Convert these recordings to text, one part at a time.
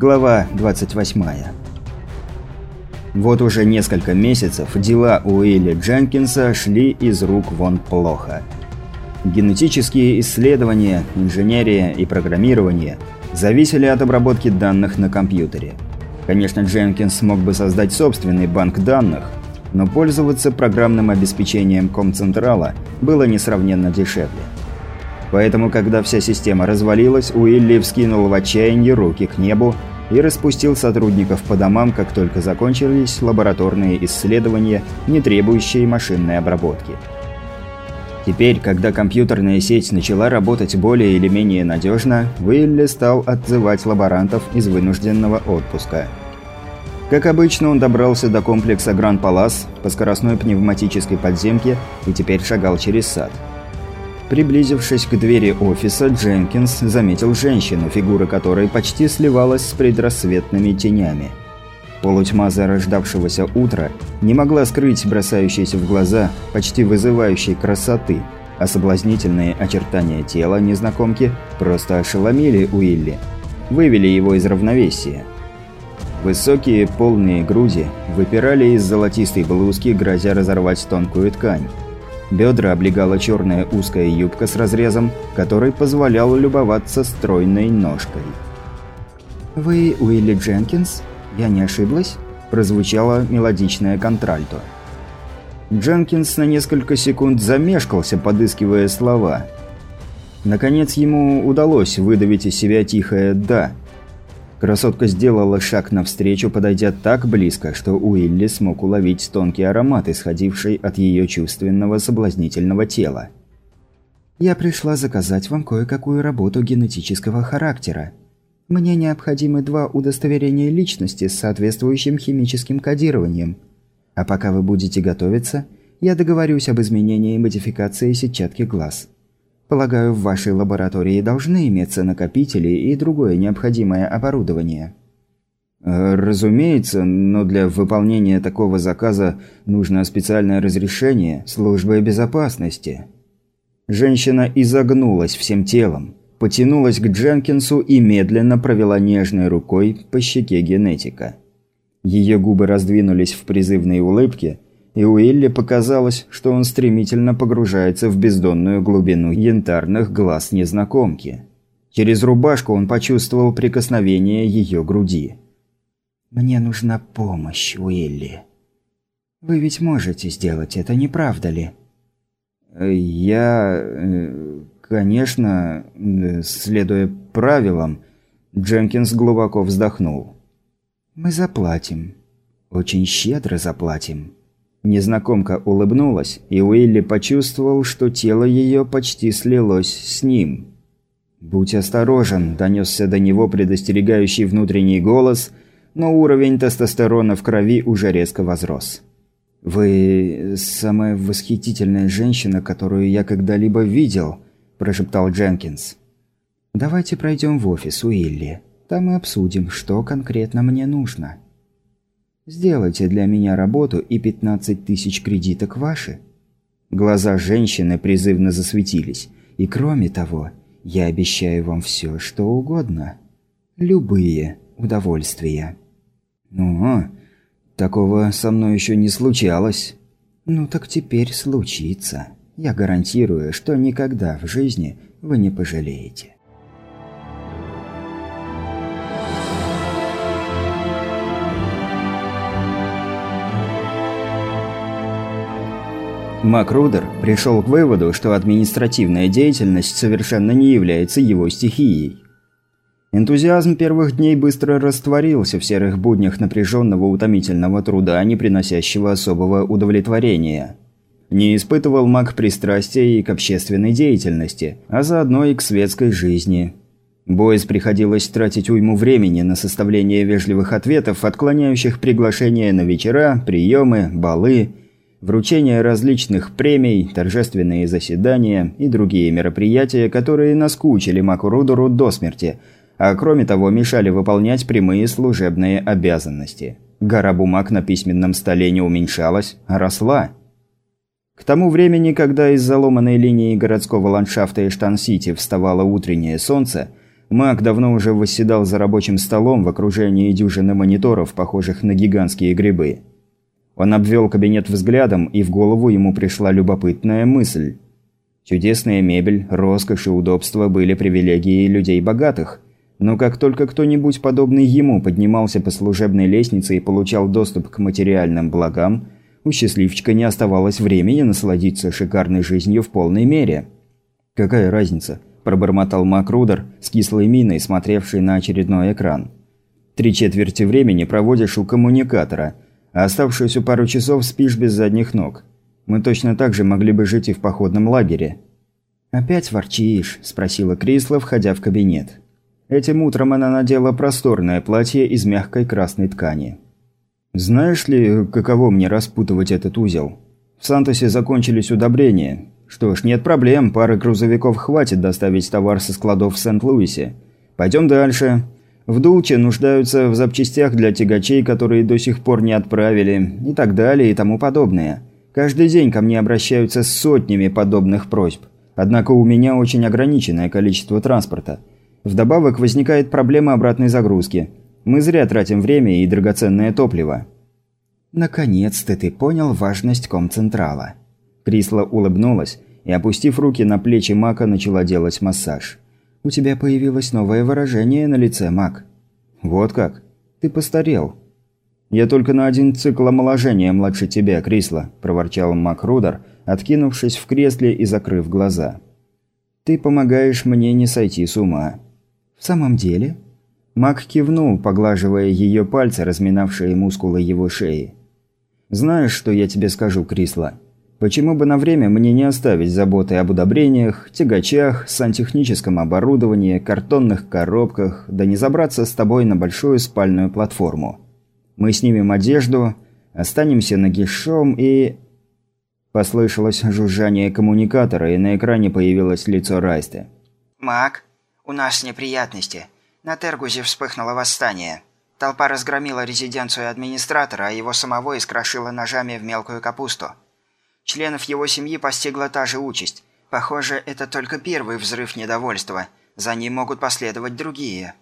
Глава 28. Вот уже несколько месяцев дела у Уилли Дженкинса шли из рук вон плохо. Генетические исследования, инженерия и программирование зависели от обработки данных на компьютере. Конечно, Дженкинс мог бы создать собственный банк данных, но пользоваться программным обеспечением Комцентрала было несравненно дешевле. Поэтому, когда вся система развалилась, Уилли вскинул в отчаянии руки к небу и распустил сотрудников по домам, как только закончились лабораторные исследования, не требующие машинной обработки. Теперь, когда компьютерная сеть начала работать более или менее надежно, Уилли стал отзывать лаборантов из вынужденного отпуска. Как обычно, он добрался до комплекса Гран-Палас по скоростной пневматической подземке и теперь шагал через сад. Приблизившись к двери офиса, Дженкинс заметил женщину, фигура которой почти сливалась с предрассветными тенями. Полутьма зарождавшегося утра не могла скрыть бросающейся в глаза, почти вызывающей красоты, а соблазнительные очертания тела незнакомки просто ошеломили Уилли, вывели его из равновесия. Высокие полные груди выпирали из золотистой блузки, грозя разорвать тонкую ткань. Бедра облегала черная узкая юбка с разрезом, который позволял любоваться стройной ножкой. «Вы Уилли Дженкинс? Я не ошиблась?» – прозвучала мелодичная контральто. Дженкинс на несколько секунд замешкался, подыскивая слова. Наконец ему удалось выдавить из себя тихое «да», Красотка сделала шаг навстречу, подойдя так близко, что Уилли смог уловить тонкий аромат, исходивший от ее чувственного соблазнительного тела. «Я пришла заказать вам кое-какую работу генетического характера. Мне необходимы два удостоверения личности с соответствующим химическим кодированием. А пока вы будете готовиться, я договорюсь об изменении и модификации сетчатки глаз». Полагаю, в вашей лаборатории должны иметься накопители и другое необходимое оборудование. Э, разумеется, но для выполнения такого заказа нужно специальное разрешение службы безопасности. Женщина изогнулась всем телом, потянулась к Дженкинсу и медленно провела нежной рукой по щеке генетика. Ее губы раздвинулись в призывной улыбке, и Уилли показалось, что он стремительно погружается в бездонную глубину янтарных глаз незнакомки. Через рубашку он почувствовал прикосновение ее груди. «Мне нужна помощь, Уилли. Вы ведь можете сделать это, не правда ли?» «Я... Э, конечно, э, следуя правилам...» Дженкинс глубоко вздохнул. «Мы заплатим. Очень щедро заплатим». Незнакомка улыбнулась, и Уилли почувствовал, что тело ее почти слилось с ним. «Будь осторожен», – донесся до него предостерегающий внутренний голос, но уровень тестостерона в крови уже резко возрос. «Вы самая восхитительная женщина, которую я когда-либо видел», – прошептал Дженкинс. «Давайте пройдем в офис Уилли. Там и обсудим, что конкретно мне нужно». Сделайте для меня работу, и 15 тысяч кредиток ваши». Глаза женщины призывно засветились. «И кроме того, я обещаю вам все, что угодно. Любые удовольствия». «Ну, такого со мной еще не случалось». «Ну так теперь случится. Я гарантирую, что никогда в жизни вы не пожалеете». Макрудер пришел к выводу, что административная деятельность совершенно не является его стихией. Энтузиазм первых дней быстро растворился в серых буднях напряженного утомительного труда, не приносящего особого удовлетворения. Не испытывал маг пристрастия и к общественной деятельности, а заодно и к светской жизни. Бойс приходилось тратить уйму времени на составление вежливых ответов, отклоняющих приглашения на вечера, приемы, балы вручение различных премий, торжественные заседания и другие мероприятия, которые наскучили Макурудору до смерти, а кроме того мешали выполнять прямые служебные обязанности. Гора бумаг на письменном столе не уменьшалась, а росла. К тому времени, когда из заломанной линии городского ландшафта Эштан-Сити вставало утреннее солнце, Мак давно уже восседал за рабочим столом в окружении дюжины мониторов, похожих на гигантские грибы. Он обвел кабинет взглядом, и в голову ему пришла любопытная мысль. Чудесная мебель, роскошь и удобство были привилегией людей богатых. Но как только кто-нибудь подобный ему поднимался по служебной лестнице и получал доступ к материальным благам, у счастливчика не оставалось времени насладиться шикарной жизнью в полной мере. «Какая разница?» – пробормотал Макрудер с кислой миной, смотревший на очередной экран. «Три четверти времени проводишь у коммуникатора, а оставшуюся пару часов спишь без задних ног. Мы точно так же могли бы жить и в походном лагере». «Опять ворчишь?» – спросила Крисла, входя в кабинет. Этим утром она надела просторное платье из мягкой красной ткани. «Знаешь ли, каково мне распутывать этот узел? В Сантосе закончились удобрения. Что ж, нет проблем, пары грузовиков хватит доставить товар со складов в Сент-Луисе. Пойдем дальше. В Дулче нуждаются в запчастях для тягачей, которые до сих пор не отправили, и так далее и тому подобное. Каждый день ко мне обращаются с сотнями подобных просьб. Однако у меня очень ограниченное количество транспорта. Вдобавок возникает проблема обратной загрузки. Мы зря тратим время и драгоценное топливо. Наконец-то ты понял важность комцентрала. Крисла улыбнулась и, опустив руки на плечи Мака, начала делать массаж. У тебя появилось новое выражение на лице, Мак. Вот как? Ты постарел. «Я только на один цикл омоложения младше тебя, Крисла», – проворчал Макрудер, откинувшись в кресле и закрыв глаза. «Ты помогаешь мне не сойти с ума». «В самом деле?» Мак кивнул, поглаживая ее пальцы, разминавшие мускулы его шеи. «Знаешь, что я тебе скажу, Крисла? Почему бы на время мне не оставить заботы об удобрениях, тягачах, сантехническом оборудовании, картонных коробках, да не забраться с тобой на большую спальную платформу?» Мы снимем одежду, останемся нагишом и...» Послышалось жужжание коммуникатора, и на экране появилось лицо Райсты. «Мак, у нас неприятности. На Тергузе вспыхнуло восстание. Толпа разгромила резиденцию администратора, а его самого искрошила ножами в мелкую капусту. Членов его семьи постигла та же участь. Похоже, это только первый взрыв недовольства. За ним могут последовать другие».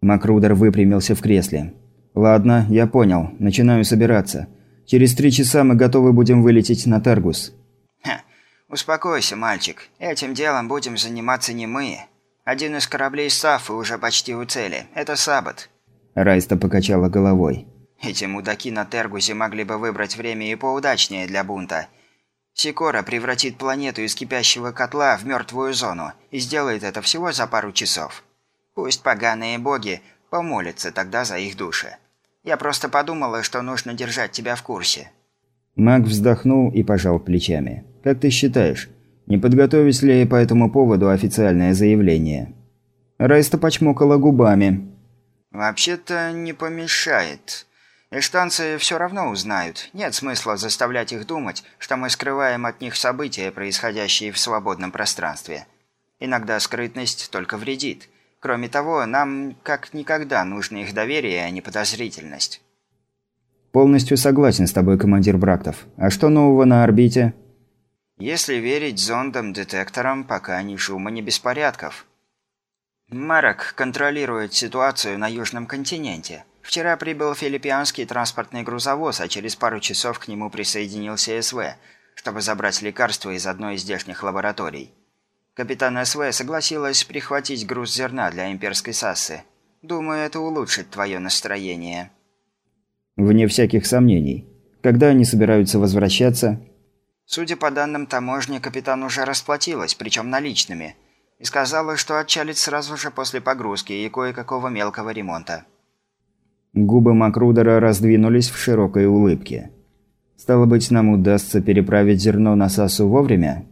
Макрудер выпрямился в кресле. «Ладно, я понял. Начинаю собираться. Через три часа мы готовы будем вылететь на Таргус». Ха. «Успокойся, мальчик. Этим делом будем заниматься не мы. Один из кораблей Сафы уже почти у цели. Это Сабат». Райста покачала головой. «Эти мудаки на Тергузе могли бы выбрать время и поудачнее для бунта. Сикора превратит планету из кипящего котла в мертвую зону и сделает это всего за пару часов. Пусть поганые боги помолятся тогда за их души. Я просто подумала, что нужно держать тебя в курсе». Маг вздохнул и пожал плечами. «Как ты считаешь, не подготовить ли по этому поводу официальное заявление?» Райста почмокала губами. «Вообще-то не помешает. Эштанцы все равно узнают. Нет смысла заставлять их думать, что мы скрываем от них события, происходящие в свободном пространстве. Иногда скрытность только вредит. Кроме того, нам как никогда нужно их доверие, а не подозрительность. Полностью согласен с тобой, командир Брактов. А что нового на орбите? Если верить зондам-детекторам, пока ни шума, ни беспорядков. Марок контролирует ситуацию на Южном континенте. Вчера прибыл филиппианский транспортный грузовоз, а через пару часов к нему присоединился СВ, чтобы забрать лекарства из одной из здешних лабораторий. Капитан СВ согласилась прихватить груз зерна для имперской сассы. Думаю, это улучшит твое настроение. Вне всяких сомнений. Когда они собираются возвращаться? Судя по данным таможни, капитан уже расплатилась, причем наличными. И сказала, что отчалит сразу же после погрузки и кое-какого мелкого ремонта. Губы Макрудера раздвинулись в широкой улыбке. «Стало быть, нам удастся переправить зерно на Сасу вовремя?»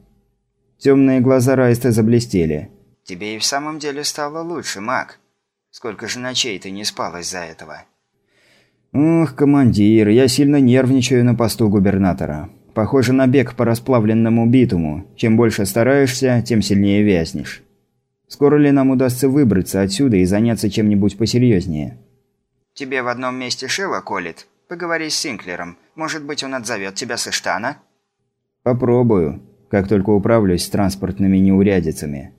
Темные глаза Райста заблестели. «Тебе и в самом деле стало лучше, маг. Сколько же ночей ты не спал из-за этого?» «Ух, командир, я сильно нервничаю на посту губернатора. Похоже на бег по расплавленному битуму. Чем больше стараешься, тем сильнее вязнешь. Скоро ли нам удастся выбраться отсюда и заняться чем-нибудь посерьезнее?» «Тебе в одном месте шило колет? Поговори с Синклером. Может быть, он отзовет тебя с Иштана?» «Попробую как только управлюсь с транспортными неурядицами.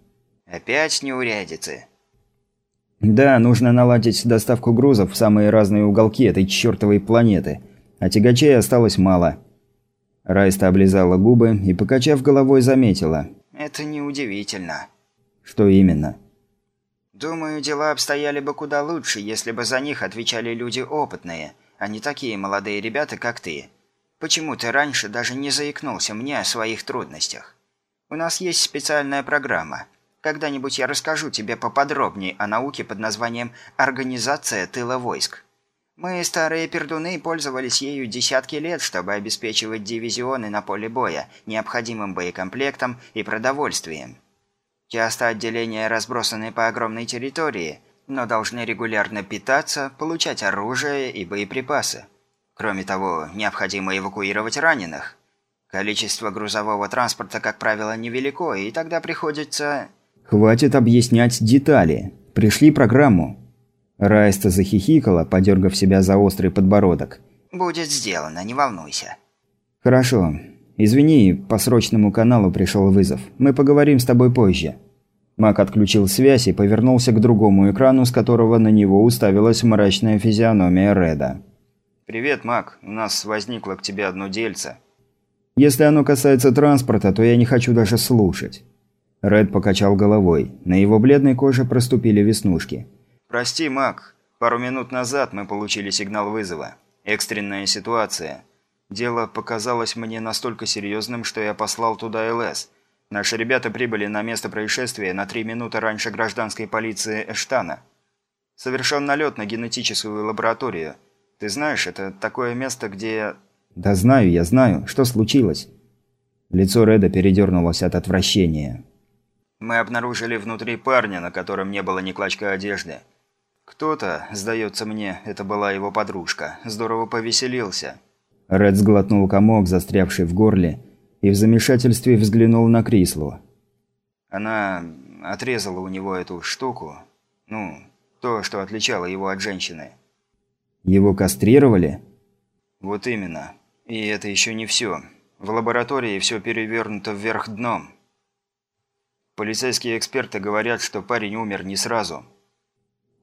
Опять неурядицы. Да, нужно наладить доставку грузов в самые разные уголки этой чертовой планеты. А тягачей осталось мало. Райста облизала губы и, покачав головой, заметила. «Это неудивительно». «Что именно?» «Думаю, дела обстояли бы куда лучше, если бы за них отвечали люди опытные, а не такие молодые ребята, как ты. Почему ты раньше даже не заикнулся мне о своих трудностях? У нас есть специальная программа. Когда-нибудь я расскажу тебе поподробнее о науке под названием «Организация тыла войск». Мы, старые пердуны, пользовались ею десятки лет, чтобы обеспечивать дивизионы на поле боя необходимым боекомплектом и продовольствием. Часто отделения разбросаны по огромной территории, но должны регулярно питаться, получать оружие и боеприпасы. Кроме того, необходимо эвакуировать раненых. Количество грузового транспорта, как правило, невелико, и тогда приходится... «Хватит объяснять детали. Пришли программу». Райста захихикала, подергав себя за острый подбородок. «Будет сделано, не волнуйся». «Хорошо. Извини, по срочному каналу пришел вызов. Мы поговорим с тобой позже». Мак отключил связь и повернулся к другому экрану, с которого на него уставилась мрачная физиономия Реда. «Привет, Мак. У нас возникло к тебе одно дельце». «Если оно касается транспорта, то я не хочу даже слушать». Ред покачал головой. На его бледной коже проступили веснушки. «Прости, Мак. Пару минут назад мы получили сигнал вызова. Экстренная ситуация. Дело показалось мне настолько серьезным, что я послал туда ЛС. Наши ребята прибыли на место происшествия на три минуты раньше гражданской полиции Эштана. Совершен налет на генетическую лабораторию – ты знаешь, это такое место, где...» «Да знаю, я знаю. Что случилось?» Лицо Реда передернулось от отвращения. «Мы обнаружили внутри парня, на котором не было ни клочка одежды. Кто-то, сдается мне, это была его подружка, здорово повеселился». Ред сглотнул комок, застрявший в горле, и в замешательстве взглянул на Крислу. Она отрезала у него эту штуку, ну, то, что отличало его от женщины. Его кастрировали? Вот именно. И это еще не все. В лаборатории все перевернуто вверх дном. Полицейские эксперты говорят, что парень умер не сразу.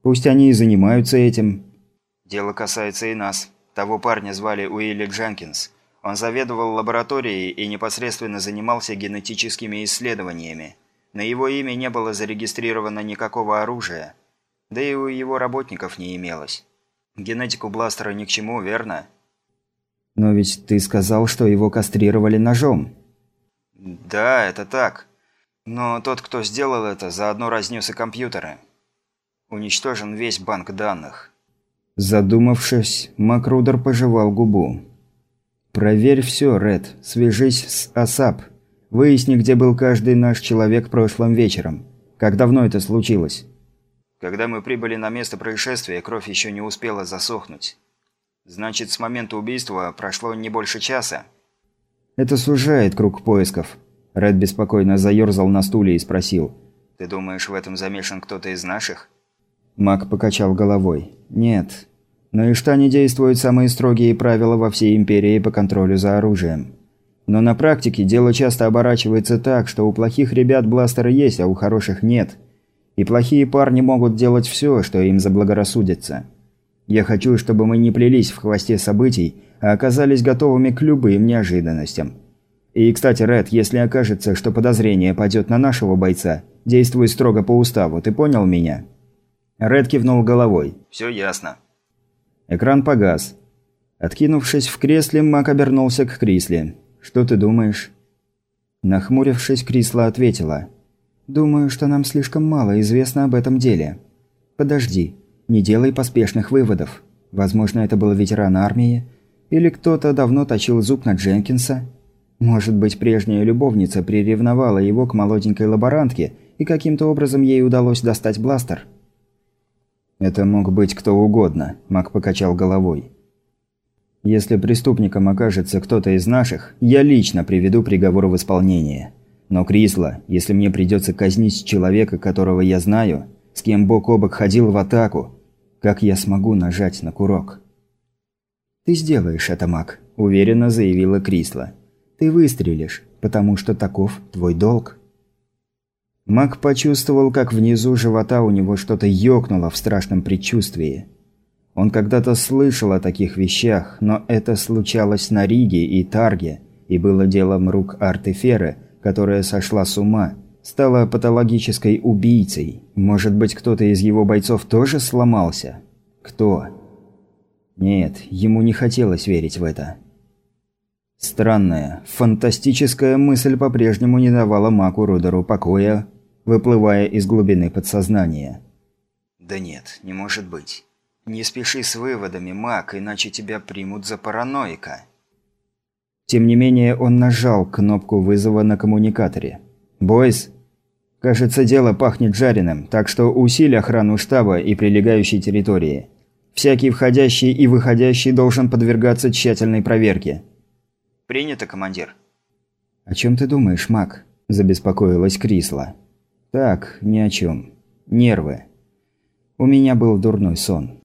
Пусть они и занимаются этим. Дело касается и нас. Того парня звали Уилли Дженкинс. Он заведовал лабораторией и непосредственно занимался генетическими исследованиями. На его имя не было зарегистрировано никакого оружия. Да и у его работников не имелось. Генетику бластера ни к чему, верно? Но ведь ты сказал, что его кастрировали ножом. Да, это так. Но тот, кто сделал это, заодно разнес и компьютеры. Уничтожен весь банк данных. Задумавшись, Макрудер пожевал губу. «Проверь все, Ред. Свяжись с АСАП. Выясни, где был каждый наш человек прошлым вечером. Как давно это случилось?» Когда мы прибыли на место происшествия, кровь еще не успела засохнуть. Значит, с момента убийства прошло не больше часа. Это сужает круг поисков. Ред беспокойно заерзал на стуле и спросил. «Ты думаешь, в этом замешан кто-то из наших?» Мак покачал головой. «Нет. На Иштане действуют самые строгие правила во всей Империи по контролю за оружием. Но на практике дело часто оборачивается так, что у плохих ребят бластеры есть, а у хороших нет. И плохие парни могут делать все, что им заблагорассудится. Я хочу, чтобы мы не плелись в хвосте событий, а оказались готовыми к любым неожиданностям. И, кстати, Ред, если окажется, что подозрение падет на нашего бойца, действуй строго по уставу, ты понял меня?» Ред кивнул головой. «Все ясно». Экран погас. Откинувшись в кресле, Мак обернулся к Крисле. «Что ты думаешь?» Нахмурившись, Крисла ответила. «Думаю, что нам слишком мало известно об этом деле. Подожди, не делай поспешных выводов. Возможно, это был ветеран армии, или кто-то давно точил зуб на Дженкинса. Может быть, прежняя любовница приревновала его к молоденькой лаборантке, и каким-то образом ей удалось достать бластер». «Это мог быть кто угодно», – Мак покачал головой. «Если преступником окажется кто-то из наших, я лично приведу приговор в исполнение». Но, Крисла, если мне придется казнить человека, которого я знаю, с кем бок о бок ходил в атаку, как я смогу нажать на курок? «Ты сделаешь это, Мак», – уверенно заявила Крисла. «Ты выстрелишь, потому что таков твой долг». Мак почувствовал, как внизу живота у него что-то ёкнуло в страшном предчувствии. Он когда-то слышал о таких вещах, но это случалось на Риге и Тарге, и было делом рук Артеферы, которая сошла с ума, стала патологической убийцей. Может быть, кто-то из его бойцов тоже сломался? Кто? Нет, ему не хотелось верить в это. Странная, фантастическая мысль по-прежнему не давала Маку Рудеру покоя, выплывая из глубины подсознания. «Да нет, не может быть. Не спеши с выводами, Мак, иначе тебя примут за параноика». Тем не менее, он нажал кнопку вызова на коммуникаторе. «Бойс, кажется, дело пахнет жареным, так что усиль охрану штаба и прилегающей территории. Всякий входящий и выходящий должен подвергаться тщательной проверке». «Принято, командир». «О чем ты думаешь, Мак?» – забеспокоилась Крисла. «Так, ни о чем. Нервы. У меня был дурной сон.